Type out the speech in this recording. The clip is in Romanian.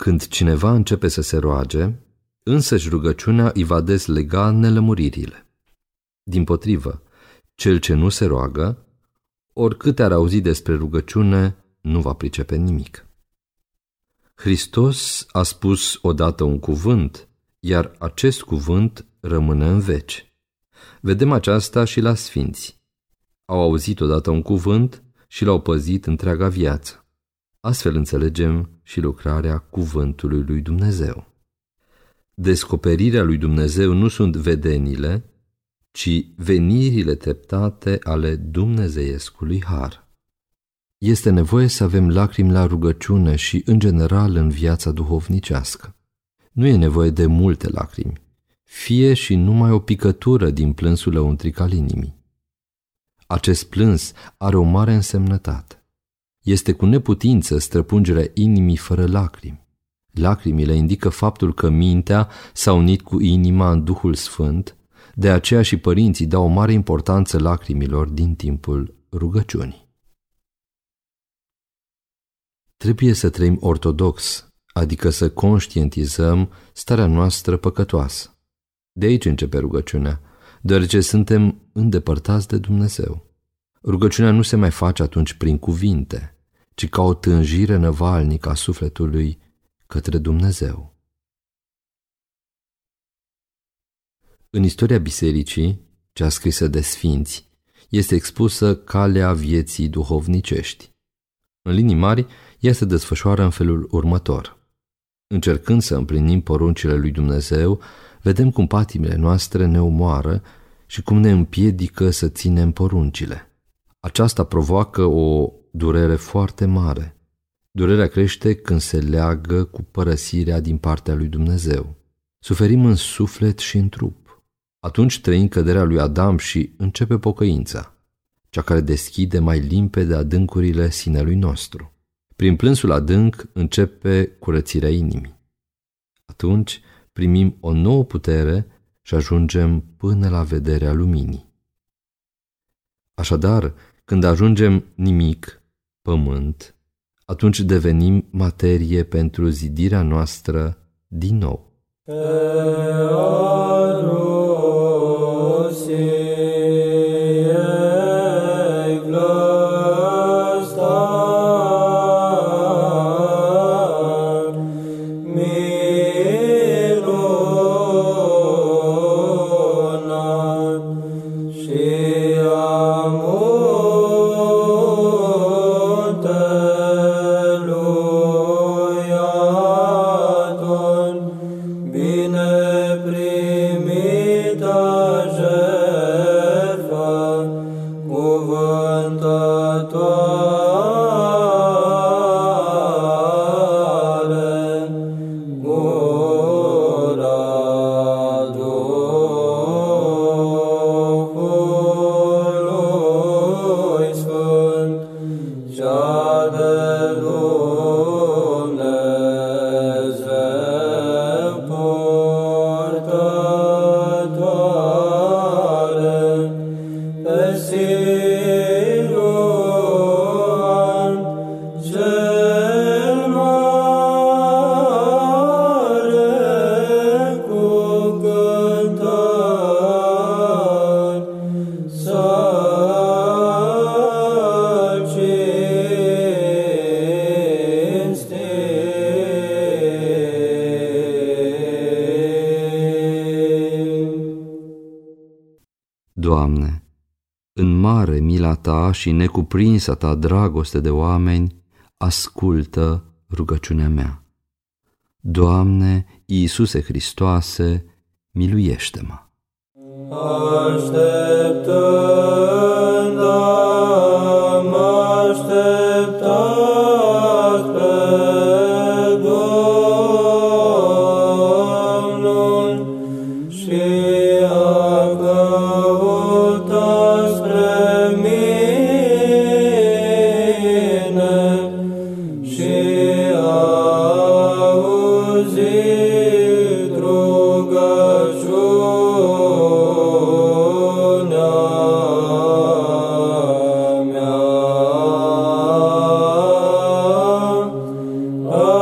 Când cineva începe să se roage, însăși rugăciunea îi va dezlega nelămuririle. Din potrivă, cel ce nu se roagă, oricât ar auzi despre rugăciune, nu va pricepe nimic. Hristos a spus odată un cuvânt, iar acest cuvânt rămâne în veci. Vedem aceasta și la sfinți. Au auzit odată un cuvânt și l-au păzit întreaga viață. Astfel înțelegem și lucrarea cuvântului lui Dumnezeu. Descoperirea lui Dumnezeu nu sunt vedenile, ci venirile treptate ale dumnezeiescului har. Este nevoie să avem lacrimi la rugăciune și, în general, în viața duhovnicească. Nu e nevoie de multe lacrimi, fie și numai o picătură din plânsul lăuntric al inimii. Acest plâns are o mare însemnătate. Este cu neputință străpungerea inimii fără lacrimi. Lacrimile indică faptul că mintea s-a unit cu inima în Duhul Sfânt, de aceea și părinții dau o mare importanță lacrimilor din timpul rugăciunii. Trebuie să trăim ortodox, adică să conștientizăm starea noastră păcătoasă. De aici începe rugăciunea, deoarece suntem îndepărtați de Dumnezeu. Rugăciunea nu se mai face atunci prin cuvinte, ci ca o tânjire năvalnică a sufletului către Dumnezeu. În istoria bisericii, cea scrisă de sfinți, este expusă calea vieții duhovnicești. În linii mari, ea se desfășoară în felul următor. Încercând să împlinim poruncile lui Dumnezeu, vedem cum patimile noastre ne omoară și cum ne împiedică să ținem poruncile. Aceasta provoacă o durere foarte mare. Durerea crește când se leagă cu părăsirea din partea lui Dumnezeu. Suferim în suflet și în trup. Atunci trăim căderea lui Adam și începe pocăința, cea care deschide mai limpede adâncurile sinelui nostru. Prin plânsul adânc începe curățirea inimii. Atunci primim o nouă putere și ajungem până la vederea luminii. Așadar, când ajungem nimic, pământ, atunci devenim materie pentru zidirea noastră din nou. prie. Doamne, în mare mila Ta și necuprinsa Ta dragoste de oameni, ascultă rugăciunea mea. Doamne, Iisuse Hristoase, miluiește-mă! Așteptând Oh.